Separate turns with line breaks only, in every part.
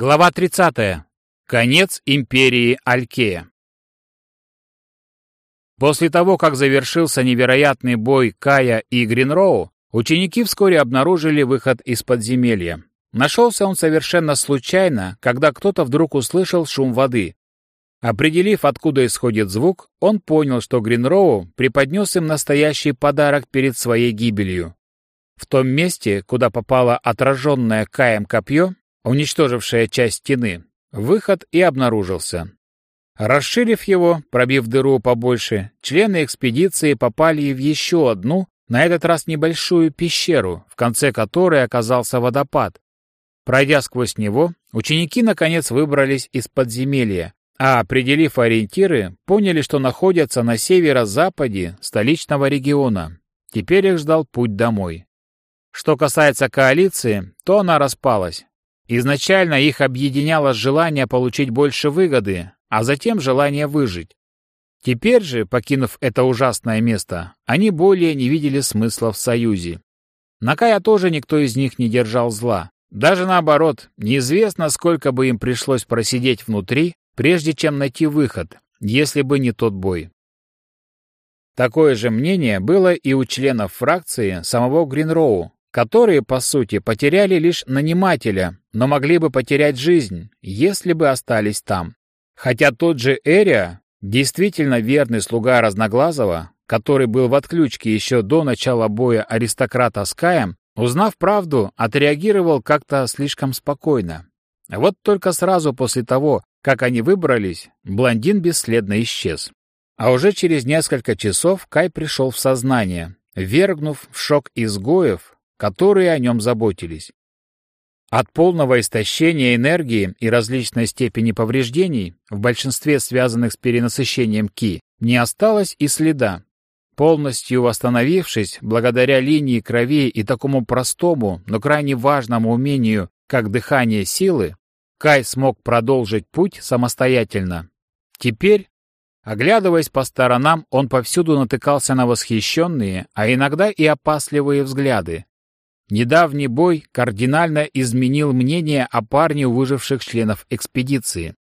Глава 30. Конец империи Алькея. После того, как завершился невероятный бой Кая и Гринроу, ученики вскоре обнаружили выход из подземелья. Нашелся он совершенно случайно, когда кто-то вдруг услышал шум воды. Определив, откуда исходит звук, он понял, что Гринроу преподнес им настоящий подарок перед своей гибелью. В том месте, куда попало отраженное Каем копье, уничтожившая часть стены, выход и обнаружился. Расширив его, пробив дыру побольше, члены экспедиции попали в еще одну, на этот раз небольшую пещеру, в конце которой оказался водопад. Пройдя сквозь него, ученики наконец выбрались из подземелья, а, определив ориентиры, поняли, что находятся на северо-западе столичного региона. Теперь их ждал путь домой. Что касается коалиции, то она распалась. Изначально их объединяло желание получить больше выгоды, а затем желание выжить. Теперь же, покинув это ужасное место, они более не видели смысла в союзе. На Кая тоже никто из них не держал зла. Даже наоборот, неизвестно, сколько бы им пришлось просидеть внутри, прежде чем найти выход, если бы не тот бой. Такое же мнение было и у членов фракции самого Гринроу, которые, по сути, потеряли лишь нанимателя, но могли бы потерять жизнь, если бы остались там. Хотя тот же Эрия, действительно верный слуга Разноглазого, который был в отключке еще до начала боя аристократа с Каем, узнав правду, отреагировал как-то слишком спокойно. Вот только сразу после того, как они выбрались, блондин бесследно исчез. А уже через несколько часов Кай пришел в сознание, вергнув в шок изгоев, которые о нем заботились. От полного истощения энергии и различной степени повреждений, в большинстве связанных с перенасыщением Ки, не осталось и следа. Полностью восстановившись, благодаря линии крови и такому простому, но крайне важному умению, как дыхание силы, Кай смог продолжить путь самостоятельно. Теперь, оглядываясь по сторонам, он повсюду натыкался на восхищенные, а иногда и опасливые взгляды, Недавний бой кардинально изменил мнение о парне у выживших членов экспедиции.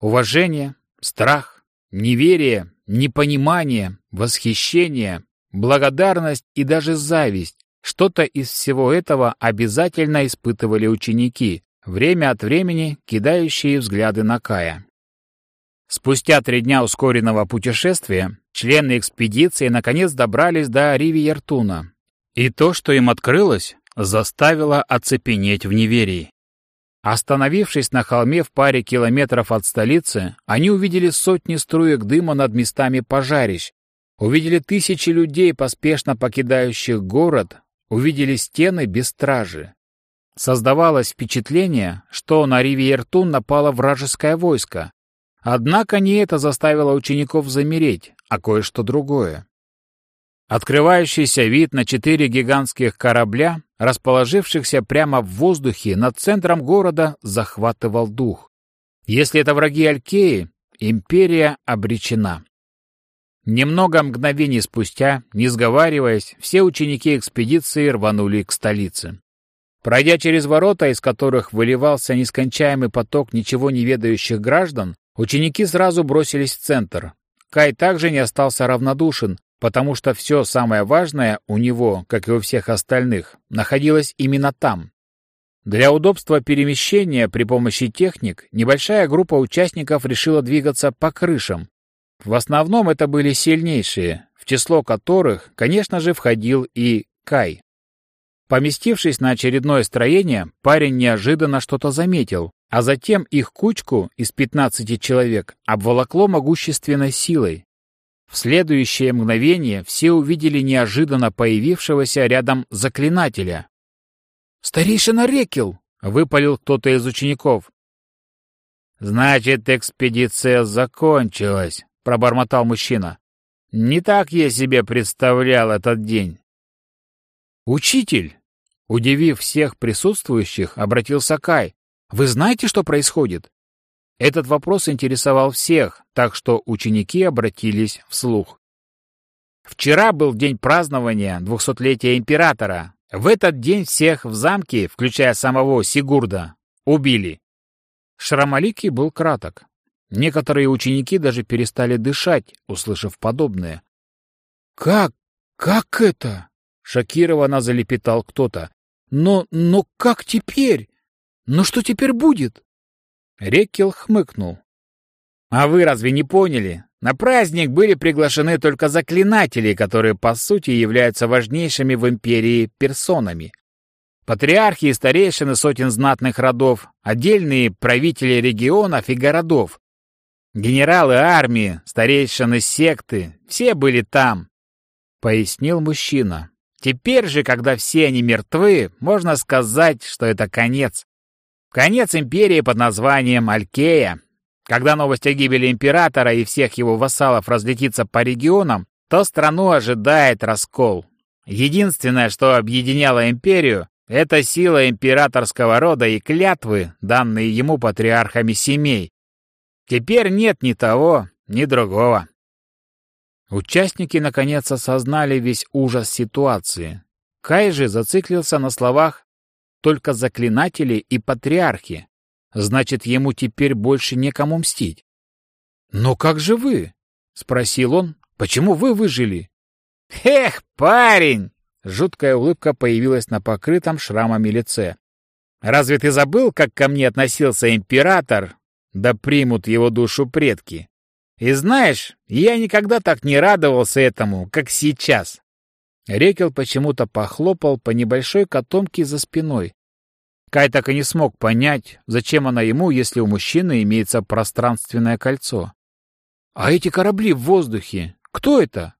Уважение, страх, неверие, непонимание, восхищение, благодарность и даже зависть. Что-то из всего этого обязательно испытывали ученики, время от времени кидающие взгляды на Кая. Спустя три дня ускоренного путешествия члены экспедиции наконец добрались до Ривиертуна, и то, что им открылось, заставило оцепенеть в неверии. Остановившись на холме в паре километров от столицы, они увидели сотни струек дыма над местами пожарищ, увидели тысячи людей, поспешно покидающих город, увидели стены без стражи. Создавалось впечатление, что на Ривиертун напало вражеское войско. Однако не это заставило учеников замереть, а кое-что другое. Открывающийся вид на четыре гигантских корабля, расположившихся прямо в воздухе над центром города, захватывал дух. Если это враги Алькеи, империя обречена. Немного мгновений спустя, не сговариваясь, все ученики экспедиции рванули к столице. Пройдя через ворота, из которых выливался нескончаемый поток ничего не ведающих граждан, ученики сразу бросились в центр. Кай также не остался равнодушен, потому что все самое важное у него, как и у всех остальных, находилось именно там. Для удобства перемещения при помощи техник небольшая группа участников решила двигаться по крышам. В основном это были сильнейшие, в число которых, конечно же, входил и Кай. Поместившись на очередное строение, парень неожиданно что-то заметил, а затем их кучку из 15 человек обволокло могущественной силой, в следующее мгновение все увидели неожиданно появившегося рядом заклинателя. «Старейшина Рекел!» — выпалил кто-то из учеников. «Значит, экспедиция закончилась», — пробормотал мужчина. «Не так я себе представлял этот день». «Учитель!» — удивив всех присутствующих, обратился Кай. «Вы знаете, что происходит?» Этот вопрос интересовал всех, так что ученики обратились вслух. Вчера был день празднования двухсотлетия императора. В этот день всех в замке, включая самого Сигурда, убили. Шрамаликий был краток. Некоторые ученики даже перестали дышать, услышав подобное. «Как? Как это?» — шокированно залепетал кто-то. «Но... но как теперь? Но что теперь будет?» Реккел хмыкнул. «А вы разве не поняли? На праздник были приглашены только заклинатели, которые, по сути, являются важнейшими в империи персонами. Патриархи и старейшины сотен знатных родов, отдельные правители регионов и городов. Генералы армии, старейшины секты, все были там, — пояснил мужчина. Теперь же, когда все они мертвы, можно сказать, что это конец. Конец империи под названием Алькея. Когда новость о гибели императора и всех его вассалов разлетится по регионам, то страну ожидает раскол. Единственное, что объединяло империю, это сила императорского рода и клятвы, данные ему патриархами семей. Теперь нет ни того, ни другого. Участники наконец осознали весь ужас ситуации. Кай же зациклился на словах только заклинатели и патриархи. Значит, ему теперь больше некому мстить. «Но как же вы?» — спросил он. «Почему вы выжили?» «Эх, парень!» Жуткая улыбка появилась на покрытом шрамами лице. «Разве ты забыл, как ко мне относился император? Да примут его душу предки. И знаешь, я никогда так не радовался этому, как сейчас. Рекел почему-то похлопал по небольшой котомке за спиной. Кай так и не смог понять, зачем она ему, если у мужчины имеется пространственное кольцо. «А эти корабли в воздухе, кто это?»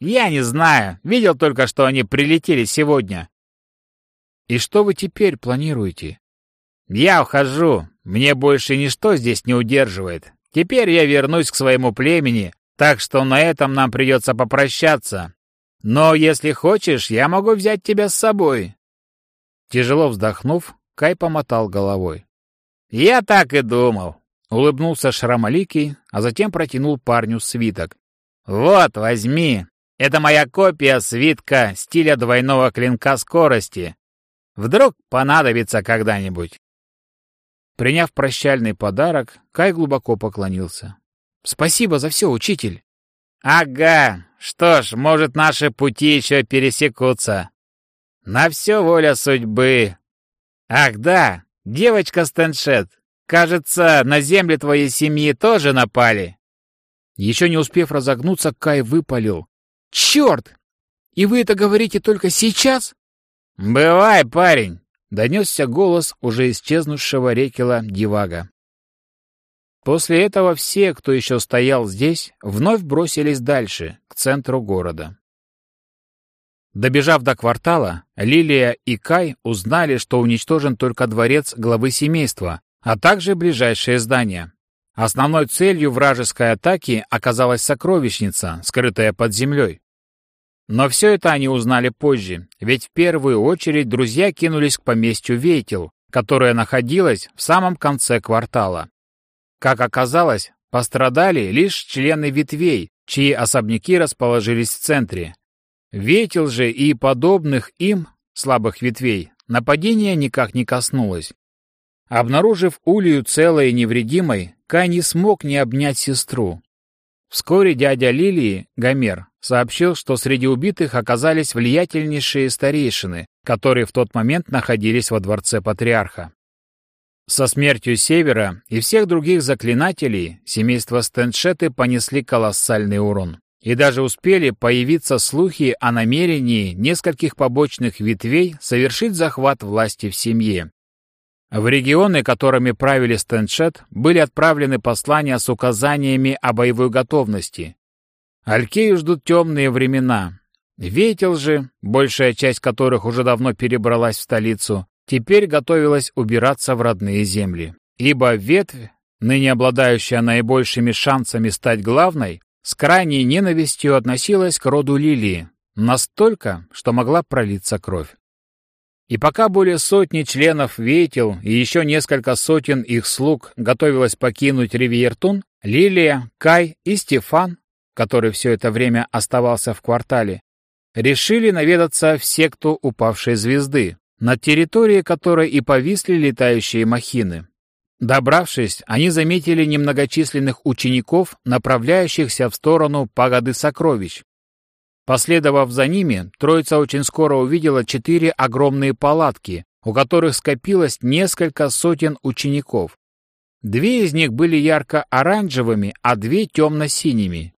«Я не знаю. Видел только, что они прилетели сегодня». «И что вы теперь планируете?» «Я ухожу. Мне больше ничто здесь не удерживает. Теперь я вернусь к своему племени, так что на этом нам придется попрощаться. Но если хочешь, я могу взять тебя с собой». Тяжело вздохнув, Кай помотал головой. «Я так и думал», — улыбнулся Шрамаликий, а затем протянул парню свиток. «Вот, возьми. Это моя копия свитка стиля двойного клинка скорости. Вдруг понадобится когда-нибудь». Приняв прощальный подарок, Кай глубоко поклонился. «Спасибо за все, учитель!» «Ага, что ж, может, наши пути еще пересекутся. На все воля судьбы. Ах да, девочка Стэншет, кажется, на земле твоей семьи тоже напали». Еще не успев разогнуться, Кай выпалил. «Черт! И вы это говорите только сейчас?» «Бывай, парень!» — донесся голос уже исчезнувшего рекела Дивага. После этого все, кто еще стоял здесь, вновь бросились дальше, к центру города. Добежав до квартала, Лилия и Кай узнали, что уничтожен только дворец главы семейства, а также ближайшие здания. Основной целью вражеской атаки оказалась сокровищница, скрытая под землей. Но все это они узнали позже, ведь в первую очередь друзья кинулись к поместью Вейтел, которое находилось в самом конце квартала. Как оказалось, пострадали лишь члены ветвей, чьи особняки расположились в центре. Ветел же и подобных им, слабых ветвей, нападение никак не коснулось. Обнаружив Улью целой и невредимой, Кай не смог не обнять сестру. Вскоре дядя Лилии, Гомер, сообщил, что среди убитых оказались влиятельнейшие старейшины, которые в тот момент находились во дворце патриарха. Со смертью Севера и всех других заклинателей семейство Стеншеты понесли колоссальный урон. И даже успели появиться слухи о намерении нескольких побочных ветвей совершить захват власти в семье. В регионы, которыми правили Стеншет, были отправлены послания с указаниями о боевой готовности, Алькею ждут темные времена. Ветел же, большая часть которых уже давно перебралась в столицу, теперь готовилась убираться в родные земли. Ибо ветвь, ныне обладающая наибольшими шансами стать главной, с крайней ненавистью относилась к роду Лилии, настолько, что могла пролиться кровь. И пока более сотни членов Ветел и еще несколько сотен их слуг готовилось покинуть Ривьертун, Лилия, Кай и Стефан который все это время оставался в квартале, решили наведаться в секту упавшей звезды, на территории которой и повисли летающие махины. Добравшись, они заметили немногочисленных учеников, направляющихся в сторону пагоды сокровищ. Последовав за ними, троица очень скоро увидела четыре огромные палатки, у которых скопилось несколько сотен учеников. Две из них были ярко-оранжевыми, а две темно-синими.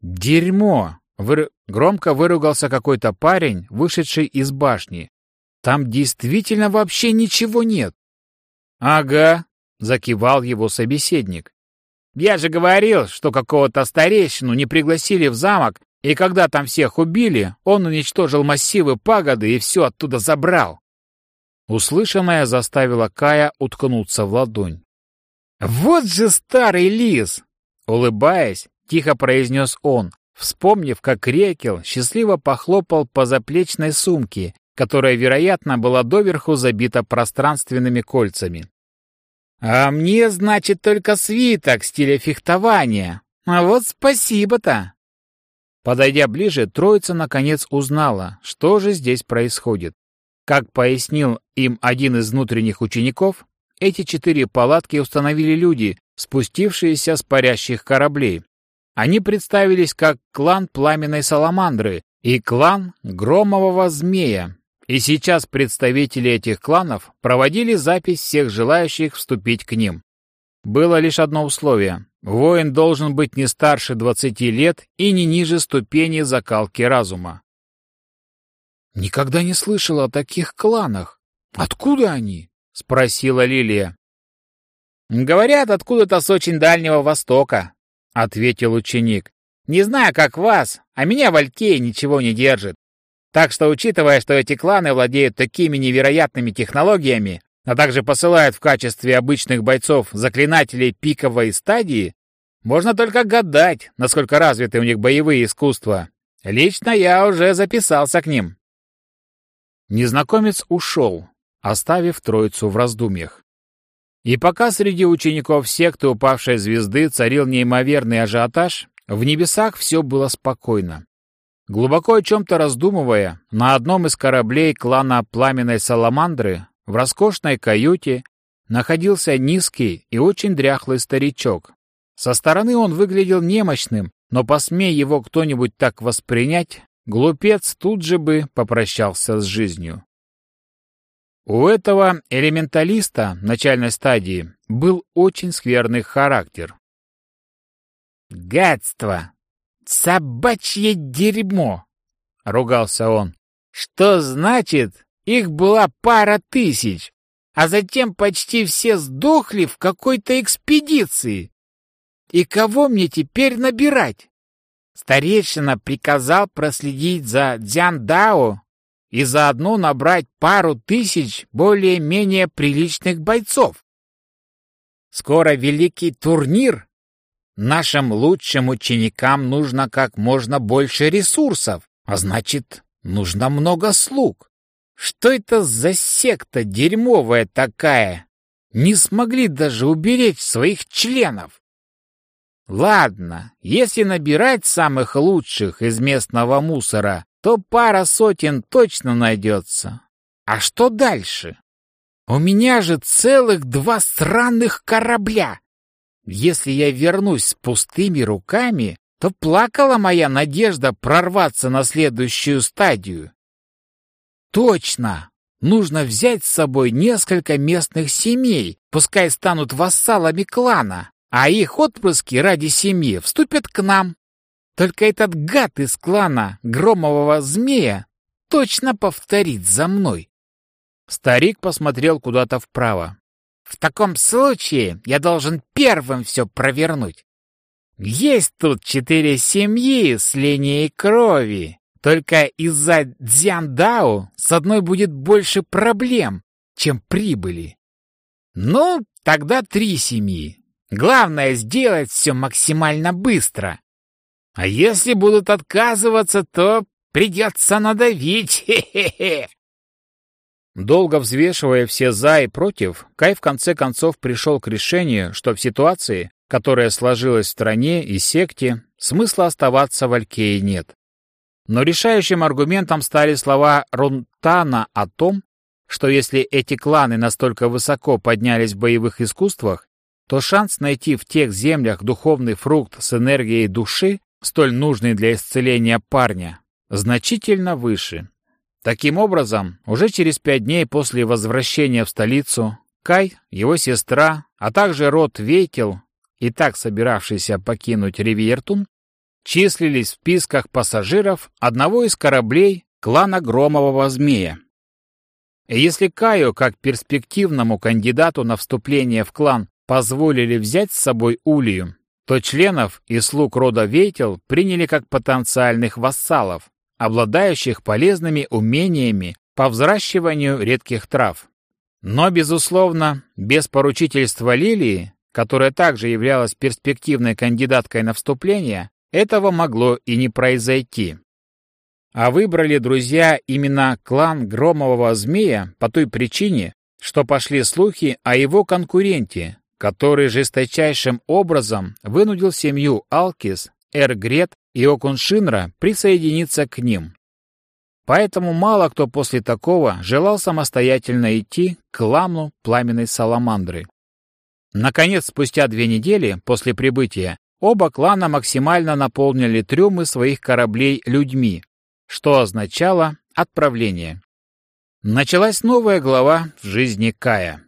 «Дерьмо!» — Выр... громко выругался какой-то парень, вышедший из башни. «Там действительно вообще ничего нет!» «Ага», — закивал его собеседник. «Я же говорил, что какого-то старейшину не пригласили в замок, и когда там всех убили, он уничтожил массивы пагоды и все оттуда забрал». Услышанное заставило Кая уткнуться в ладонь. «Вот же старый лис!» Улыбаясь, тихо произнес он, вспомнив, как Рекел счастливо похлопал по заплечной сумке, которая, вероятно, была доверху забита пространственными кольцами. А мне, значит, только свиток стиля фехтования. А вот спасибо-то. Подойдя ближе, троица наконец узнала, что же здесь происходит. Как пояснил им один из внутренних учеников, эти четыре палатки установили люди, спустившиеся с парящих кораблей. Они представились как клан Пламенной Саламандры и клан Громового Змея, и сейчас представители этих кланов проводили запись всех желающих вступить к ним. Было лишь одно условие. Воин должен быть не старше 20 лет и не ниже ступени закалки разума. «Никогда не слышала о таких кланах. Откуда они?» — спросила Лилия. «Говорят, откуда-то с очень дальнего востока», — ответил ученик. «Не знаю, как вас, а меня в Алькее ничего не держит. Так что, учитывая, что эти кланы владеют такими невероятными технологиями, а также посылают в качестве обычных бойцов заклинателей пиковой стадии, можно только гадать, насколько развиты у них боевые искусства. Лично я уже записался к ним. Незнакомец ушел, оставив троицу в раздумьях. И пока среди учеников секты упавшей звезды царил неимоверный ажиотаж, в небесах все было спокойно. Глубоко о чем-то раздумывая, на одном из кораблей клана Пламенной Саламандры в роскошной каюте находился низкий и очень дряхлый старичок. Со стороны он выглядел немощным, но посмей его кто-нибудь так воспринять, глупец тут же бы попрощался с жизнью. У этого элементалиста начальной стадии был очень скверный характер. «Гадство!» «Собачье дерьмо!» — ругался он. «Что значит, их была пара тысяч, а затем почти все сдохли в какой-то экспедиции? И кого мне теперь набирать?» Старейшина приказал проследить за Дзяндао и заодно набрать пару тысяч более-менее приличных бойцов. Скоро великий турнир, Нашим лучшим ученикам нужно как можно больше ресурсов, а значит, нужно много слуг. Что это за секта дерьмовая такая? Не смогли даже уберечь своих членов. Ладно, если набирать самых лучших из местного мусора, то пара сотен точно найдется. А что дальше? У меня же целых два странных корабля. Если я вернусь с пустыми руками, то плакала моя надежда прорваться на следующую стадию. Точно! Нужно взять с собой несколько местных семей, пускай станут вассалами клана, а их отпрыски ради семьи вступят к нам. Только этот гад из клана Громового Змея точно повторит за мной. Старик посмотрел куда-то вправо. В таком случае я должен первым все провернуть. Есть тут четыре семьи с линией крови. Только из-за Дзяндао с одной будет больше проблем, чем прибыли. Ну, тогда три семьи. Главное сделать все максимально быстро. А если будут отказываться, то придется надавить. Хе-хе-хе. Долго взвешивая все «за» и «против», Кай в конце концов пришел к решению, что в ситуации, которая сложилась в стране и секте, смысла оставаться в Алькее нет. Но решающим аргументом стали слова Рунтана о том, что если эти кланы настолько высоко поднялись в боевых искусствах, то шанс найти в тех землях духовный фрукт с энергией души, столь нужный для исцеления парня, значительно выше. Таким образом, уже через пять дней после возвращения в столицу, Кай, его сестра, а также род Вейкел, и так собиравшийся покинуть Ривьертун, числились в списках пассажиров одного из кораблей клана Громового Змея. И если Каю, как перспективному кандидату на вступление в клан, позволили взять с собой Улию, то членов и слуг рода Вейтел приняли как потенциальных вассалов, обладающих полезными умениями по взращиванию редких трав. Но, безусловно, без поручительства Лилии, которая также являлась перспективной кандидаткой на вступление, этого могло и не произойти. А выбрали друзья именно клан Громового Змея по той причине, что пошли слухи о его конкуренте, который жесточайшим образом вынудил семью Алкис, Эргрет и Окуншинра присоединиться к ним. Поэтому мало кто после такого желал самостоятельно идти к ламну пламенной саламандры. Наконец, спустя две недели после прибытия, оба клана максимально наполнили трюмы своих кораблей людьми, что означало отправление. Началась новая глава в жизни Кая.